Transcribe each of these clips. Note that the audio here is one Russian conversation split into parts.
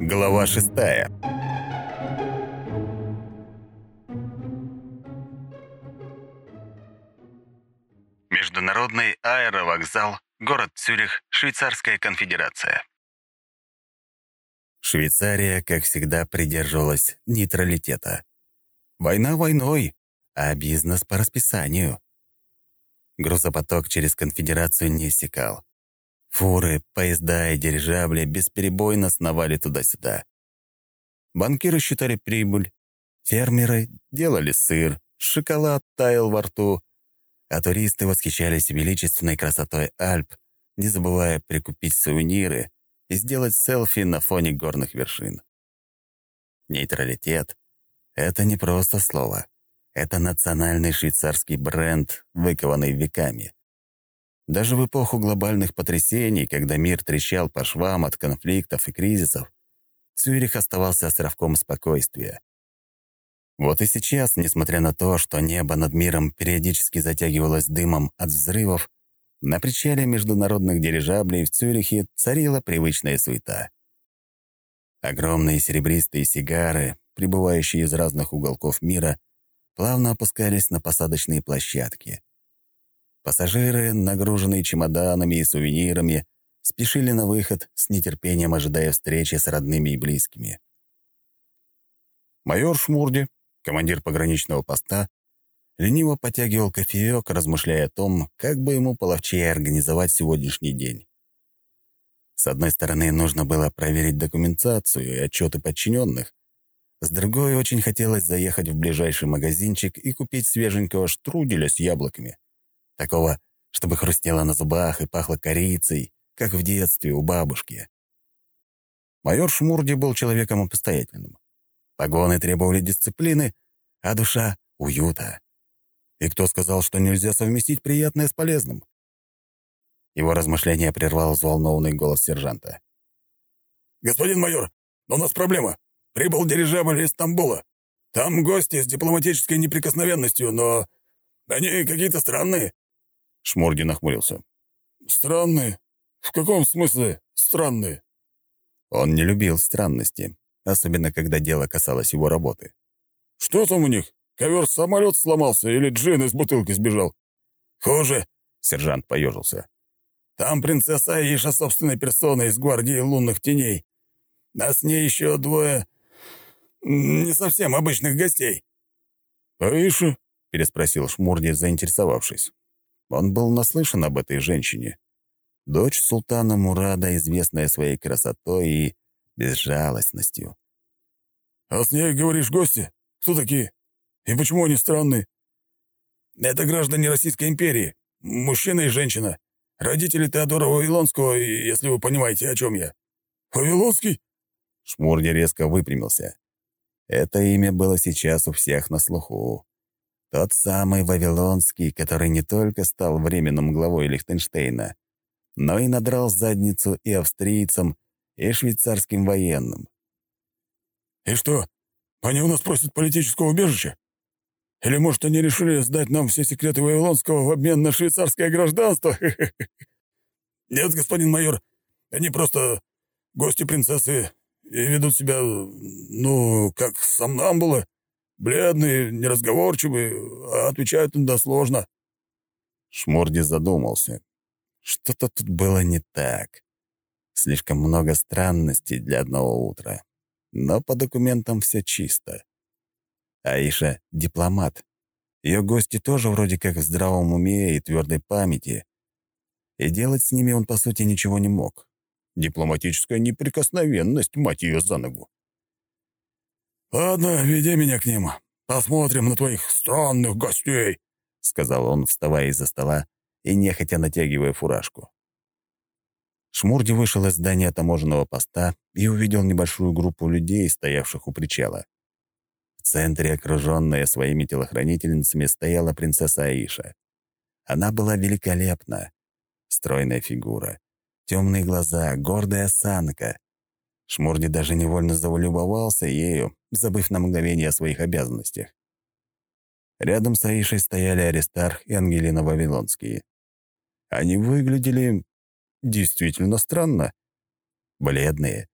Глава шестая. Международный аэровокзал, город Цюрих, Швейцарская конфедерация. Швейцария, как всегда, придерживалась нейтралитета. Война войной, а бизнес по расписанию. Грузопоток через конфедерацию не иссякал. Фуры, поезда и дирижабли бесперебойно сновали туда-сюда. Банкиры считали прибыль, фермеры делали сыр, шоколад таял во рту, а туристы восхищались величественной красотой Альп, не забывая прикупить сувениры и сделать селфи на фоне горных вершин. Нейтралитет — это не просто слово. Это национальный швейцарский бренд, выкованный веками. Даже в эпоху глобальных потрясений, когда мир трещал по швам от конфликтов и кризисов, Цюрих оставался островком спокойствия. Вот и сейчас, несмотря на то, что небо над миром периодически затягивалось дымом от взрывов, на причале международных дирижаблей в Цюрихе царила привычная суета. Огромные серебристые сигары, прибывающие из разных уголков мира, плавно опускались на посадочные площадки. Пассажиры, нагруженные чемоданами и сувенирами, спешили на выход, с нетерпением ожидая встречи с родными и близкими. Майор Шмурди, командир пограничного поста, лениво потягивал кофеек, размышляя о том, как бы ему половчее организовать сегодняшний день. С одной стороны, нужно было проверить документацию и отчеты подчиненных. С другой, очень хотелось заехать в ближайший магазинчик и купить свеженького штруделя с яблоками. Такого, чтобы хрустело на зубах и пахло корицей, как в детстве у бабушки. Майор Шмурди был человеком обстоятельным. Погоны требовали дисциплины, а душа — уюта. И кто сказал, что нельзя совместить приятное с полезным? Его размышления прервал взволнованный голос сержанта. «Господин майор, у нас проблема. Прибыл дирижабль из Стамбула. Там гости с дипломатической неприкосновенностью, но они какие-то странные». Шмурги нахмурился. «Странные? В каком смысле странные?» Он не любил странности, особенно когда дело касалось его работы. «Что там у них? Ковер-самолет сломался или джин из бутылки сбежал?» «Хуже», — сержант поежился. «Там принцесса Аиша собственной персоной из гвардии лунных теней. А с ней еще двое не совсем обычных гостей». «Аиша?» — переспросил Шмурди, заинтересовавшись. Он был наслышан об этой женщине. Дочь султана Мурада, известная своей красотой и безжалостностью. «А с ней, говоришь, гости? Кто такие? И почему они странные?» «Это граждане Российской империи, мужчина и женщина. Родители Теодора Вавилонского, если вы понимаете, о чем я». «Вавилонский?» Шмурди резко выпрямился. Это имя было сейчас у всех на слуху. Тот самый Вавилонский, который не только стал временным главой Лихтенштейна, но и надрал задницу и австрийцам, и швейцарским военным. «И что, они у нас просят политического убежища? Или, может, они решили сдать нам все секреты Вавилонского в обмен на швейцарское гражданство? Нет, господин майор, они просто гости принцессы ведут себя, ну, как сомнамбулы, бледные, неразговорчивые, а отвечают иногда сложно». Шмурди задумался. Что-то тут было не так. Слишком много странностей для одного утра. Но по документам все чисто. Аиша — дипломат. Ее гости тоже вроде как в здравом уме и твердой памяти. И делать с ними он, по сути, ничего не мог. Дипломатическая неприкосновенность, мать ее за ногу. «Ладно, веди меня к ним. Посмотрим на твоих странных гостей», — сказал он, вставая из-за стола и нехотя натягивая фуражку. Шмурди вышел из здания таможенного поста и увидел небольшую группу людей, стоявших у причала. В центре, окруженная своими телохранительницами, стояла принцесса Аиша. Она была великолепна. Стройная фигура, темные глаза, гордая осанка. Шмурди даже невольно заволюбовался ею, забыв на мгновение о своих обязанностях. Рядом с Аишей стояли Аристарх и Ангелина Вавилонские. Они выглядели действительно странно. Бледные,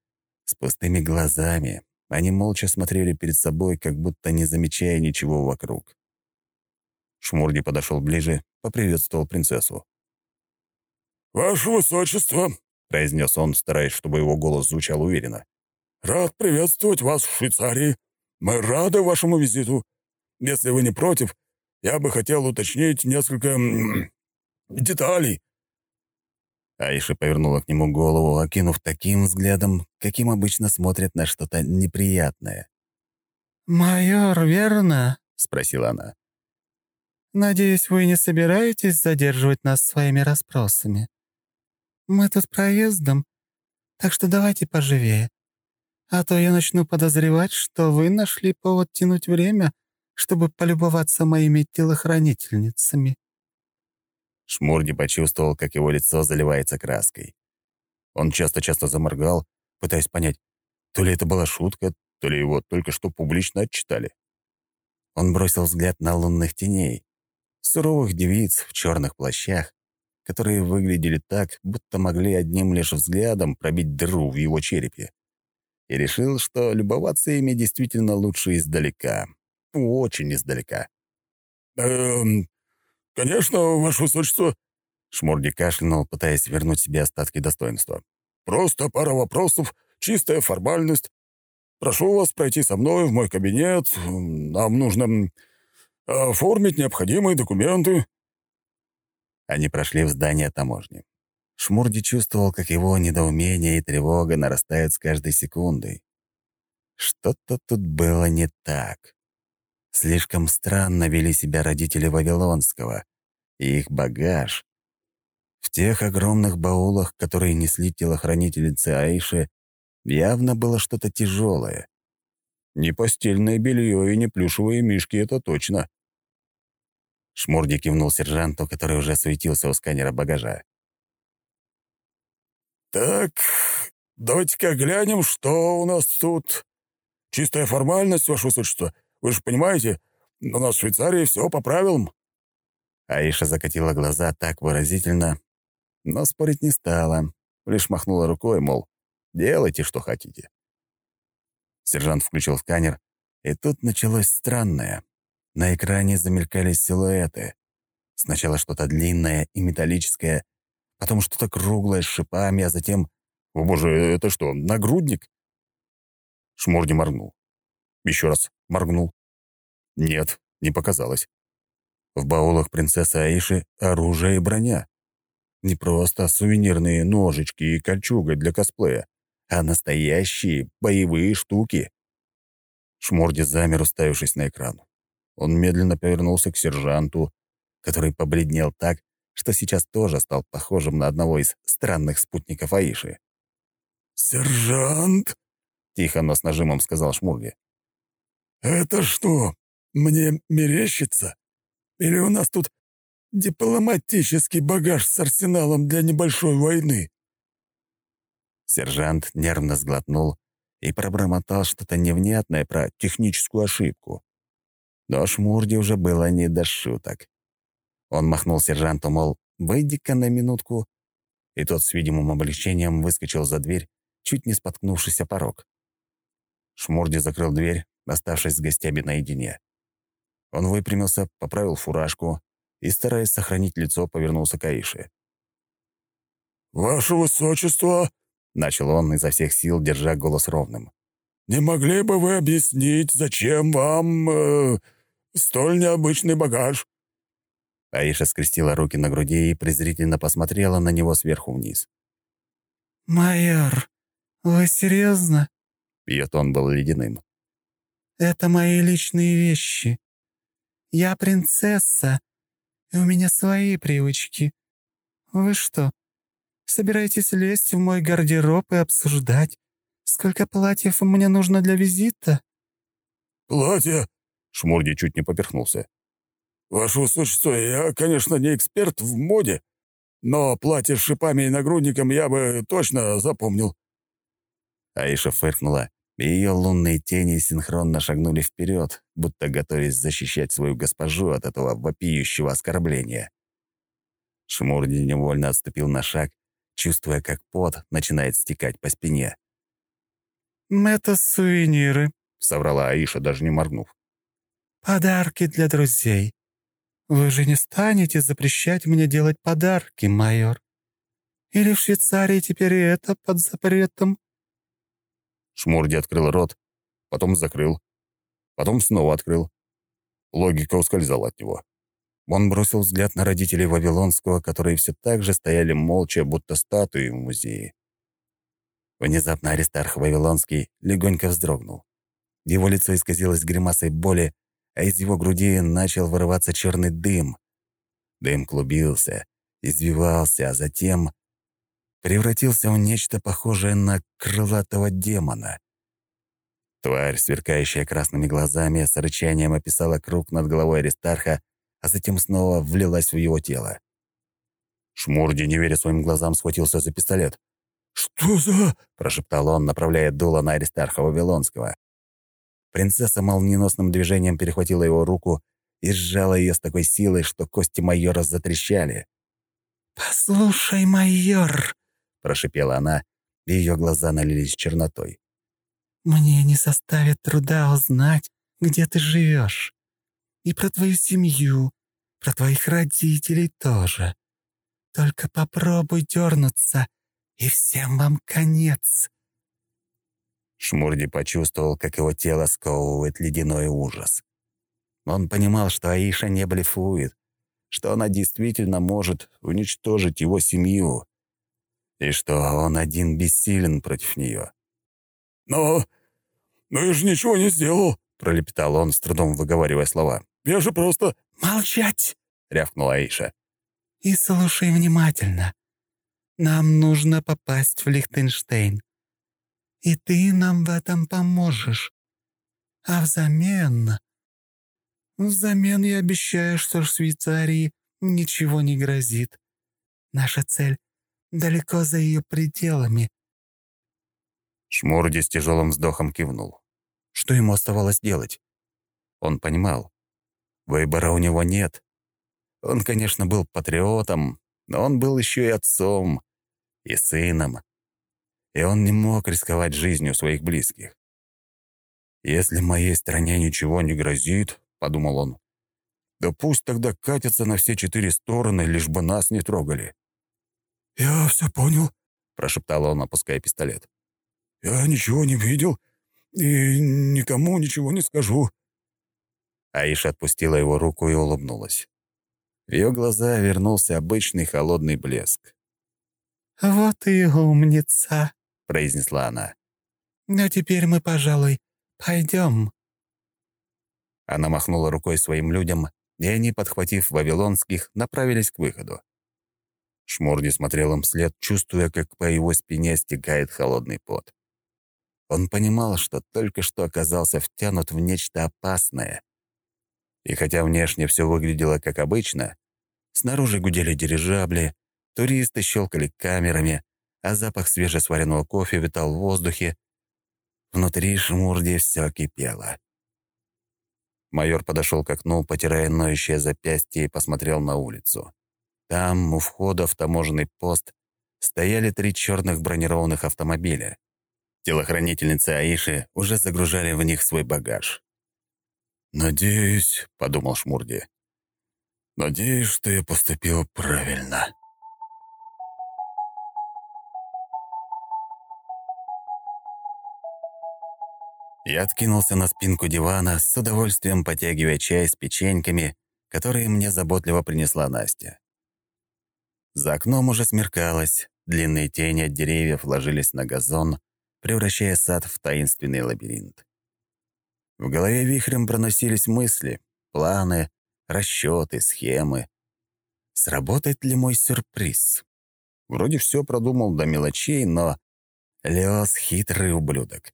с пустыми глазами, они молча смотрели перед собой, как будто не замечая ничего вокруг. Шмурди подошел ближе, поприветствовал принцессу. «Ваше высочество», — произнес он, стараясь, чтобы его голос звучал уверенно. «Рад приветствовать вас в Швейцарии. Мы рады вашему визиту. Если вы не против, я бы хотел уточнить несколько деталей». Аиша повернула к нему голову, окинув таким взглядом, каким обычно смотрят на что-то неприятное. «Майор, верно?» — спросила она. «Надеюсь, вы не собираетесь задерживать нас своими расспросами. Мы тут проездом, так что давайте поживее. А то я начну подозревать, что вы нашли повод тянуть время, чтобы полюбоваться моими телохранительницами». Шмурди почувствовал, как его лицо заливается краской. Он часто-часто заморгал, пытаясь понять, то ли это была шутка, то ли его только что публично отчитали. Он бросил взгляд на лунных теней, суровых девиц в черных плащах, которые выглядели так, будто могли одним лишь взглядом пробить дыру в его черепе. И решил, что любоваться ими действительно лучше издалека. Очень издалека. «Эм, «Конечно, ваше высочество», — Шмурди кашлянул, пытаясь вернуть себе остатки достоинства. «Просто пара вопросов, чистая формальность. Прошу вас пройти со мной в мой кабинет. Нам нужно оформить необходимые документы». Они прошли в здание таможни. Шмурди чувствовал, как его недоумение и тревога нарастают с каждой секундой. Что-то тут было не так. Слишком странно вели себя родители Вавилонского и их багаж. В тех огромных баулах, которые несли телохранительницы Аиши, явно было что-то тяжелое. Не постельное белье и не плюшевые мишки, это точно. Шмурди кивнул сержанту, который уже суетился у сканера багажа. «Так, давайте-ка глянем, что у нас тут. Чистая формальность, ваше высочество. Вы же понимаете, у нас в Швейцарии все по правилам». Аиша закатила глаза так выразительно, но спорить не стала, лишь махнула рукой, мол, делайте, что хотите. Сержант включил сканер, и тут началось странное. На экране замелькались силуэты. Сначала что-то длинное и металлическое, потом что-то круглое с шипами, а затем... О боже, это что, нагрудник? Шмурди моргнул. Еще раз моргнул. Нет, не показалось. В баулах принцессы Аиши оружие и броня. Не просто сувенирные ножички и кольчуга для косплея, а настоящие боевые штуки. Шморди замер, уставившись на экран. Он медленно повернулся к сержанту, который побледнел так, что сейчас тоже стал похожим на одного из странных спутников Аиши. «Сержант?» — тихо, но с нажимом сказал Шмурги. «Это что, мне мерещится? Или у нас тут дипломатический багаж с арсеналом для небольшой войны?» Сержант нервно сглотнул и пробормотал что-то невнятное про техническую ошибку. Но Шмурде уже было не до шуток. Он махнул сержанту, мол, «Выйди-ка на минутку», и тот с видимым облегчением выскочил за дверь, чуть не споткнувшись о порог. Шмурди закрыл дверь, оставшись с гостями наедине. Он выпрямился, поправил фуражку и, стараясь сохранить лицо, повернулся к Аише. «Ваше высочество!» — начал он изо всех сил, держа голос ровным. «Не могли бы вы объяснить, зачем вам э, столь необычный багаж?» Аиша скрестила руки на груди и презрительно посмотрела на него сверху вниз. «Майор, вы серьезно?» Ее тон был ледяным. «Это мои личные вещи. Я принцесса, и у меня свои привычки. Вы что, собираетесь лезть в мой гардероб и обсуждать, сколько платьев мне нужно для визита?» «Платья?» — Шмурди чуть не поперхнулся. «Ваше высочество, я, конечно, не эксперт в моде, но платье с шипами и нагрудником я бы точно запомнил». Аиша фыркнула и ее лунные тени синхронно шагнули вперед, будто готовясь защищать свою госпожу от этого вопиющего оскорбления. Шмурди невольно отступил на шаг, чувствуя, как пот начинает стекать по спине. «Это сувениры», — соврала Аиша, даже не моргнув. «Подарки для друзей. Вы же не станете запрещать мне делать подарки, майор? Или в Швейцарии теперь и это под запретом?» Шмурди открыл рот, потом закрыл, потом снова открыл. Логика ускользала от него. Он бросил взгляд на родителей Вавилонского, которые все так же стояли молча, будто статуи в музее. Внезапно Аристарх Вавилонский легонько вздрогнул. Его лицо исказилось гримасой боли, а из его груди начал вырываться черный дым. Дым клубился, извивался, а затем превратился в нечто похожее на крылатого демона. Тварь, сверкающая красными глазами, с рычанием описала круг над головой Аристарха, а затем снова влилась в его тело. Шмурди, не веря своим глазам, схватился за пистолет. «Что за...» — прошептал он, направляя дуло на Аристарха Вавилонского. Принцесса молниеносным движением перехватила его руку и сжала ее с такой силой, что кости майора затрещали. «Послушай, майор», — прошипела она, и ее глаза налились чернотой. «Мне не составит труда узнать, где ты живешь. И про твою семью, про твоих родителей тоже. Только попробуй дернуться, и всем вам конец». Шмурди почувствовал, как его тело сковывает ледяной ужас. Он понимал, что Аиша не блефует, что она действительно может уничтожить его семью, и что он один бессилен против нее. «Но... но я же ничего не сделал», — пролепетал он, с трудом выговаривая слова. «Я же просто...» «Молчать!» — рявкнула Аиша. «И слушай внимательно. Нам нужно попасть в Лихтенштейн. И ты нам в этом поможешь. А взамен... Взамен я обещаю, что в Швейцарии ничего не грозит. Наша цель далеко за ее пределами». Шмурди с тяжелым вздохом кивнул. Что ему оставалось делать? Он понимал. Выбора у него нет. Он, конечно, был патриотом, но он был еще и отцом, и сыном и он не мог рисковать жизнью своих близких. «Если моей стране ничего не грозит», — подумал он, «да пусть тогда катятся на все четыре стороны, лишь бы нас не трогали». «Я все понял», — прошептал он, опуская пистолет. «Я ничего не видел и никому ничего не скажу». Аиша отпустила его руку и улыбнулась. В ее глаза вернулся обычный холодный блеск. «Вот и умница», — произнесла она. «Но теперь мы, пожалуй, пойдем». Она махнула рукой своим людям, и они, подхватив вавилонских, направились к выходу. Шмурди смотрел им вслед, чувствуя, как по его спине стекает холодный пот. Он понимал, что только что оказался втянут в нечто опасное. И хотя внешне все выглядело как обычно, снаружи гудели дирижабли, туристы щелкали камерами, а запах свежесваренного кофе витал в воздухе. Внутри шмурди все кипело. Майор подошел к окну, потирая ноющее запястье и посмотрел на улицу. Там, у входа в таможенный пост, стояли три черных бронированных автомобиля. Телохранительницы Аиши уже загружали в них свой багаж. «Надеюсь», — подумал Шмурди, — «надеюсь, что я поступил правильно». Я откинулся на спинку дивана, с удовольствием потягивая чай с печеньками, которые мне заботливо принесла Настя. За окном уже смеркалось, длинные тени от деревьев ложились на газон, превращая сад в таинственный лабиринт. В голове вихрем проносились мысли, планы, расчеты, схемы. Сработает ли мой сюрприз? Вроде все продумал до мелочей, но Леос — хитрый ублюдок.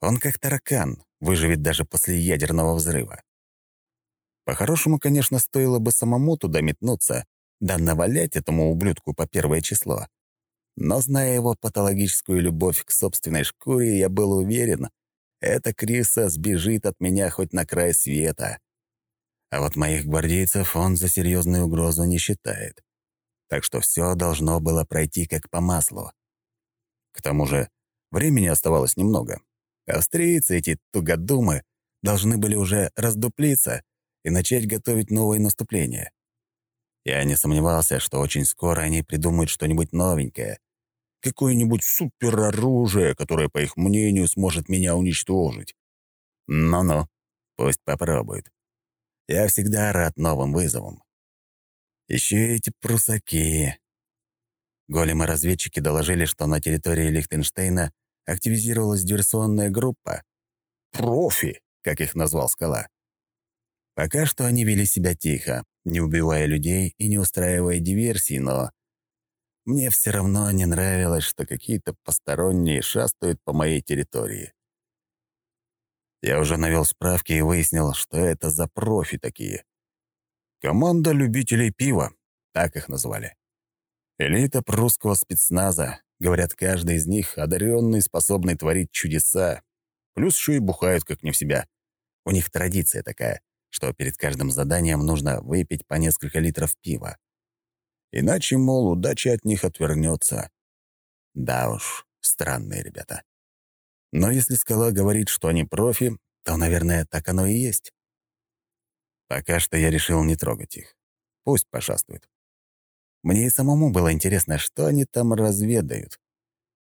Он как таракан, выживет даже после ядерного взрыва. По-хорошему, конечно, стоило бы самому туда метнуться, да навалять этому ублюдку по первое число. Но, зная его патологическую любовь к собственной шкуре, я был уверен, эта Криса сбежит от меня хоть на край света. А вот моих гвардейцев он за серьезную угрозу не считает. так что все должно было пройти как по маслу. К тому же времени оставалось немного. Австрийцы, эти тугодумы, должны были уже раздуплиться и начать готовить новые наступления. Я не сомневался, что очень скоро они придумают что-нибудь новенькое. Какое-нибудь супероружие, которое, по их мнению, сможет меня уничтожить. Ну-ну, пусть попробуют. Я всегда рад новым вызовам. Еще эти прусаки. Големы-разведчики доложили, что на территории Лихтенштейна активизировалась диверсионная группа. «Профи», как их назвал Скала. Пока что они вели себя тихо, не убивая людей и не устраивая диверсий, но мне все равно не нравилось, что какие-то посторонние шастают по моей территории. Я уже навел справки и выяснил, что это за профи такие. Команда любителей пива, так их назвали. Элита прусского спецназа, говорят, каждый из них одаренный, способный творить чудеса. Плюс еще и бухают как не в себя. У них традиция такая, что перед каждым заданием нужно выпить по несколько литров пива. Иначе, мол, удача от них отвернется. Да уж, странные ребята. Но если скала говорит, что они профи, то, наверное, так оно и есть. Пока что я решил не трогать их. Пусть пошастают. Мне и самому было интересно, что они там разведают.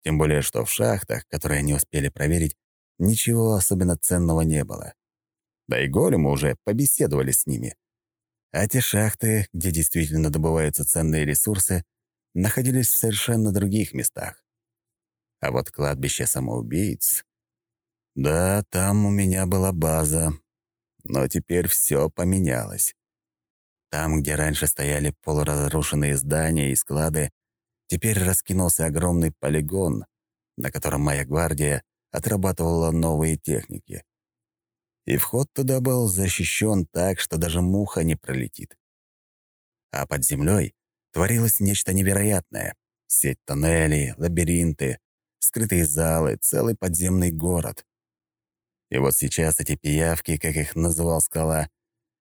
Тем более, что в шахтах, которые они успели проверить, ничего особенно ценного не было. Да и големы уже побеседовали с ними. А те шахты, где действительно добываются ценные ресурсы, находились в совершенно других местах. А вот кладбище самоубийц... Да, там у меня была база, но теперь все поменялось. Там, где раньше стояли полуразрушенные здания и склады, теперь раскинулся огромный полигон, на котором моя гвардия отрабатывала новые техники. И вход туда был защищен так, что даже муха не пролетит. А под землей творилось нечто невероятное. Сеть тоннелей, лабиринты, скрытые залы, целый подземный город. И вот сейчас эти пиявки, как их называл скала,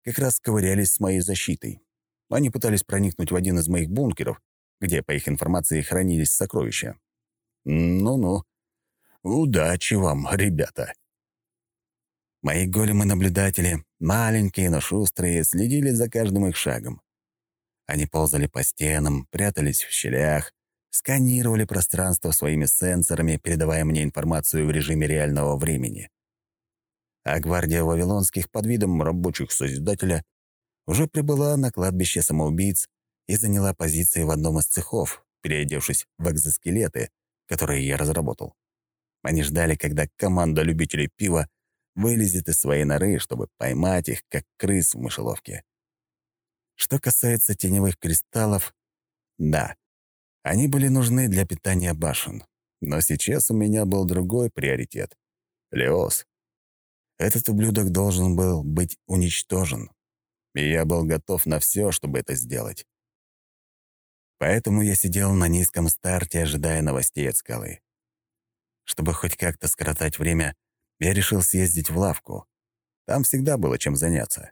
как раз ковырялись с моей защитой. Они пытались проникнуть в один из моих бункеров, где, по их информации, хранились сокровища. Ну-ну. Удачи вам, ребята. Мои големы-наблюдатели, маленькие, но шустрые, следили за каждым их шагом. Они ползали по стенам, прятались в щелях, сканировали пространство своими сенсорами, передавая мне информацию в режиме реального времени а гвардия вавилонских под видом рабочих Созидателя уже прибыла на кладбище самоубийц и заняла позиции в одном из цехов, переодевшись в экзоскелеты, которые я разработал. Они ждали, когда команда любителей пива вылезет из своей норы, чтобы поймать их, как крыс в мышеловке. Что касается теневых кристаллов, да, они были нужны для питания башен. Но сейчас у меня был другой приоритет — Леос. Этот ублюдок должен был быть уничтожен, и я был готов на все, чтобы это сделать. Поэтому я сидел на низком старте, ожидая новостей от скалы. Чтобы хоть как-то скоротать время, я решил съездить в лавку. Там всегда было чем заняться.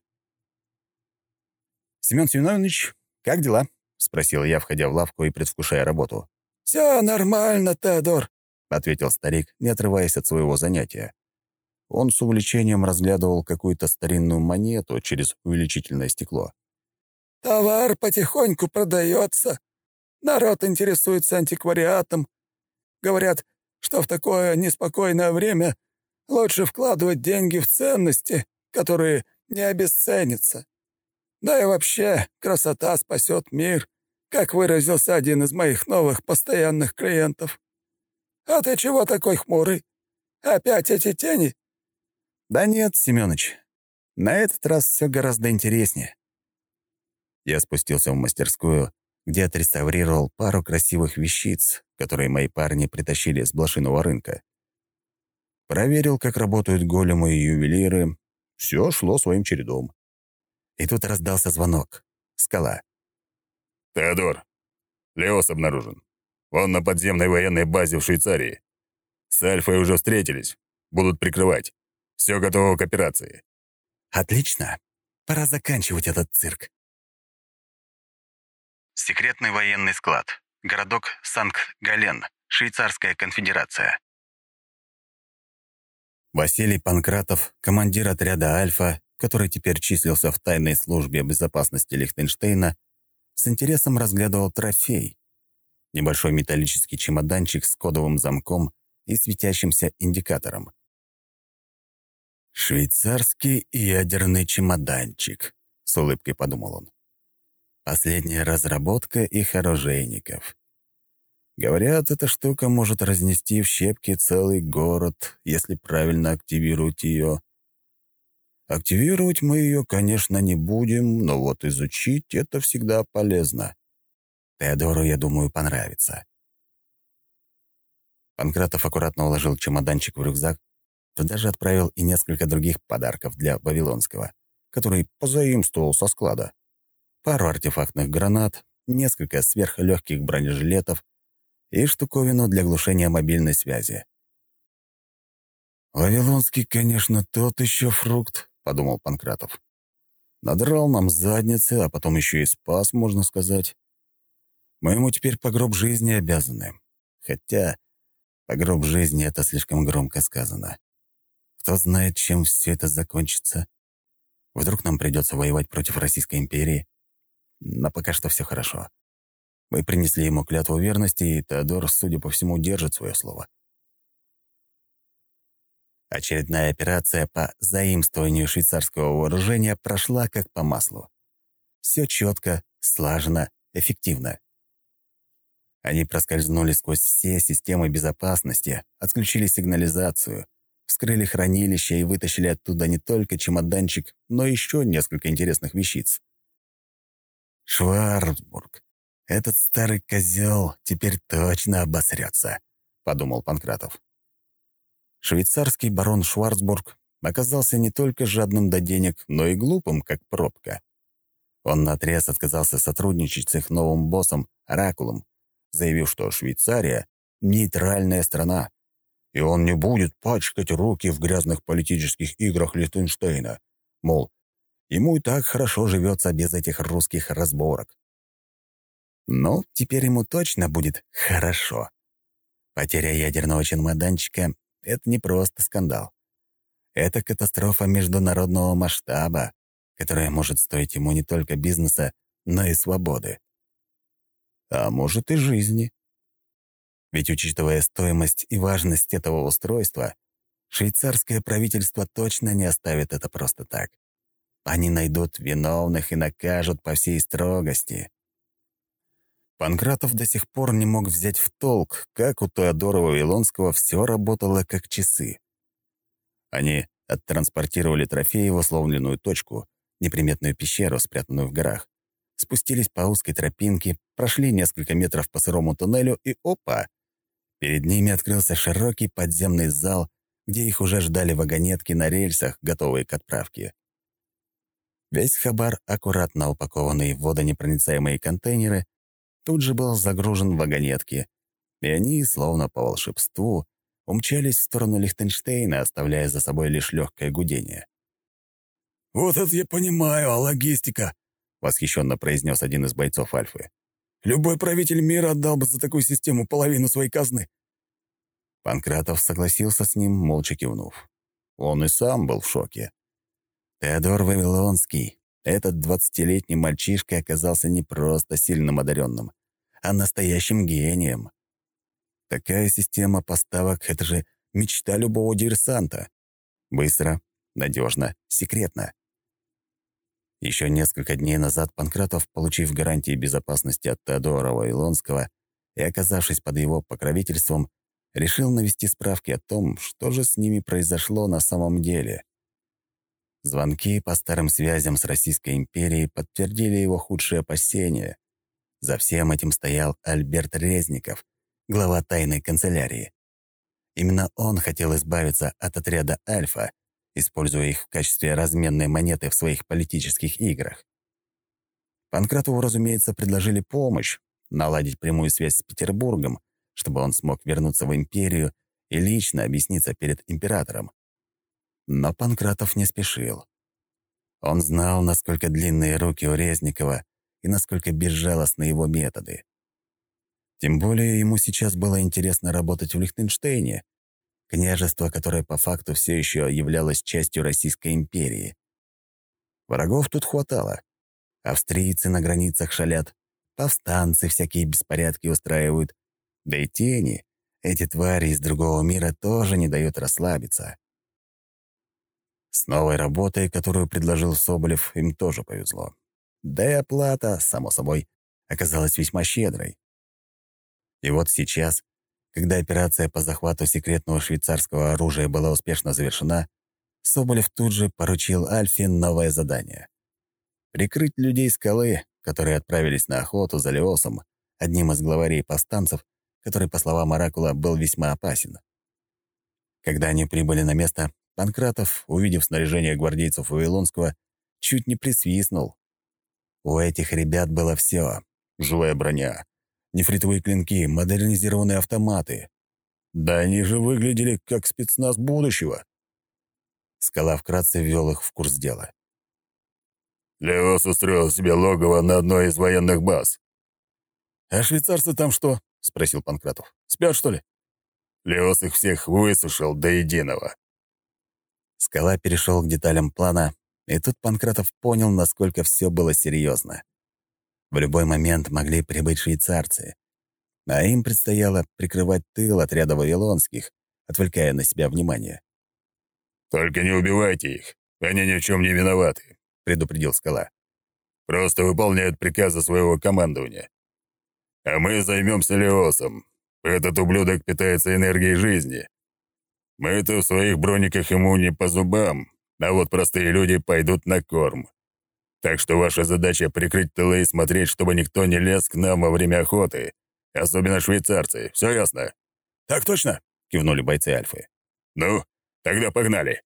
«Семен Семенович, как дела?» — спросил я, входя в лавку и предвкушая работу. «Все нормально, Теодор», — ответил старик, не отрываясь от своего занятия. Он с увлечением разглядывал какую-то старинную монету через увеличительное стекло. «Товар потихоньку продается. Народ интересуется антиквариатом. Говорят, что в такое неспокойное время лучше вкладывать деньги в ценности, которые не обесценятся. Да и вообще, красота спасет мир, как выразился один из моих новых постоянных клиентов. А ты чего такой хмурый? Опять эти тени?» «Да нет, Семёныч, на этот раз все гораздо интереснее». Я спустился в мастерскую, где отреставрировал пару красивых вещиц, которые мои парни притащили с блошиного рынка. Проверил, как работают големы и ювелиры. Все шло своим чередом. И тут раздался звонок. Скала. «Теодор, Леос обнаружен. Он на подземной военной базе в Швейцарии. С Альфой уже встретились. Будут прикрывать. Все готово к операции». «Отлично. Пора заканчивать этот цирк». Секретный военный склад. Городок Санкт-Гален. Швейцарская конфедерация. Василий Панкратов, командир отряда «Альфа», который теперь числился в тайной службе безопасности Лихтенштейна, с интересом разглядывал трофей. Небольшой металлический чемоданчик с кодовым замком и светящимся индикатором. «Швейцарский ядерный чемоданчик», — с улыбкой подумал он. «Последняя разработка их оружейников. Говорят, эта штука может разнести в щепки целый город, если правильно активировать ее. Активировать мы ее, конечно, не будем, но вот изучить это всегда полезно. Теодору, я думаю, понравится. Панкратов аккуратно уложил чемоданчик в рюкзак, туда же отправил и несколько других подарков для Вавилонского, который позаимствовал со склада. Пару артефактных гранат, несколько сверхлегких бронежилетов и штуковину для глушения мобильной связи. «Вавилонский, конечно, тот еще фрукт», — подумал Панкратов. «Надрал нам задницы, а потом еще и спас, можно сказать. Мы ему теперь по гроб жизни обязаны. Хотя по гроб жизни — это слишком громко сказано. Кто знает, чем все это закончится. Вдруг нам придется воевать против Российской империи. Но пока что все хорошо. Мы принесли ему клятву верности, и Теодор, судя по всему, держит свое слово. Очередная операция по заимствованию швейцарского вооружения прошла как по маслу. Все четко, слаженно, эффективно. Они проскользнули сквозь все системы безопасности, отключили сигнализацию, вскрыли хранилище и вытащили оттуда не только чемоданчик, но еще несколько интересных вещиц. Шварцбург «Этот старый козел теперь точно обосрется», — подумал Панкратов. Швейцарский барон Шварцбург оказался не только жадным до денег, но и глупым, как пробка. Он наотрез отказался сотрудничать с их новым боссом, Оракулом, заявив, что Швейцария — нейтральная страна, и он не будет пачкать руки в грязных политических играх Лихтенштейна. Мол, ему и так хорошо живется без этих русских разборок. Ну, теперь ему точно будет хорошо. Потеря ядерного чемоданчика — это не просто скандал. Это катастрофа международного масштаба, которая может стоить ему не только бизнеса, но и свободы. А может и жизни. Ведь, учитывая стоимость и важность этого устройства, швейцарское правительство точно не оставит это просто так. Они найдут виновных и накажут по всей строгости. Панкратов до сих пор не мог взять в толк, как у Теодора Вавилонского все работало как часы. Они оттранспортировали трофеи в условленную точку, неприметную пещеру, спрятанную в горах, спустились по узкой тропинке, прошли несколько метров по сырому туннелю и опа! Перед ними открылся широкий подземный зал, где их уже ждали вагонетки на рельсах, готовые к отправке. Весь хабар, аккуратно упакованный в водонепроницаемые контейнеры, тут же был загружен в вагонетки, и они, словно по волшебству, умчались в сторону Лихтенштейна, оставляя за собой лишь легкое гудение. «Вот это я понимаю, а логистика!» — восхищенно произнес один из бойцов Альфы. «Любой правитель мира отдал бы за такую систему половину своей казны». Панкратов согласился с ним, молча кивнув. Он и сам был в шоке. Теодор Вавилонский, этот двадцатилетний мальчишка оказался не просто сильным одаренным, а настоящим гением. Такая система поставок — это же мечта любого диверсанта. Быстро, надежно, секретно. Еще несколько дней назад Панкратов, получив гарантии безопасности от Теодора Вавилонского и оказавшись под его покровительством, решил навести справки о том, что же с ними произошло на самом деле. Звонки по старым связям с Российской империей подтвердили его худшие опасения. За всем этим стоял Альберт Резников, глава тайной канцелярии. Именно он хотел избавиться от отряда «Альфа», используя их в качестве разменной монеты в своих политических играх. Панкратову, разумеется, предложили помощь, наладить прямую связь с Петербургом, чтобы он смог вернуться в империю и лично объясниться перед императором. Но Панкратов не спешил. Он знал, насколько длинные руки у Резникова и насколько безжалостны его методы. Тем более ему сейчас было интересно работать в Лихтенштейне, княжество, которое по факту все еще являлось частью Российской империи. Врагов тут хватало. Австрийцы на границах шалят, повстанцы всякие беспорядки устраивают, да и тени, эти твари из другого мира тоже не дают расслабиться. С новой работой, которую предложил Соболев, им тоже повезло. Да и оплата, само собой, оказалась весьма щедрой. И вот сейчас, когда операция по захвату секретного швейцарского оружия была успешно завершена, Соболев тут же поручил Альфе новое задание. Прикрыть людей скалы, которые отправились на охоту за Леосом, одним из главарей повстанцев, который, по словам Оракула, был весьма опасен. Когда они прибыли на место, Панкратов, увидев снаряжение гвардейцев Вавилонского, чуть не присвистнул. У этих ребят было все: живая броня, нефритовые клинки, модернизированные автоматы. Да они же выглядели как спецназ будущего. Скала вкратце ввел их в курс дела. Леос устроил себе логово на одной из военных баз. «А швейцарцы там что?» — спросил Панкратов. «Спят, что ли?» Леос их всех высушил до единого. Скала перешел к деталям плана, и тут Панкратов понял, насколько все было серьезно. В любой момент могли прибыть швейцарцы, а им предстояло прикрывать тыл отряда вавилонских, отвлекая на себя внимание. «Только не убивайте их, они ни в чем не виноваты», — предупредил Скала. «Просто выполняют приказы своего командования. А мы займемся Леосом. Этот ублюдок питается энергией жизни. Мы-то в своих брониках ему не по зубам, а вот простые люди пойдут на корм. Так что ваша задача — прикрыть тылы и смотреть, чтобы никто не лез к нам во время охоты. Особенно швейцарцы. Все ясно?» «Так точно!» — кивнули бойцы Альфы. «Ну, тогда погнали!»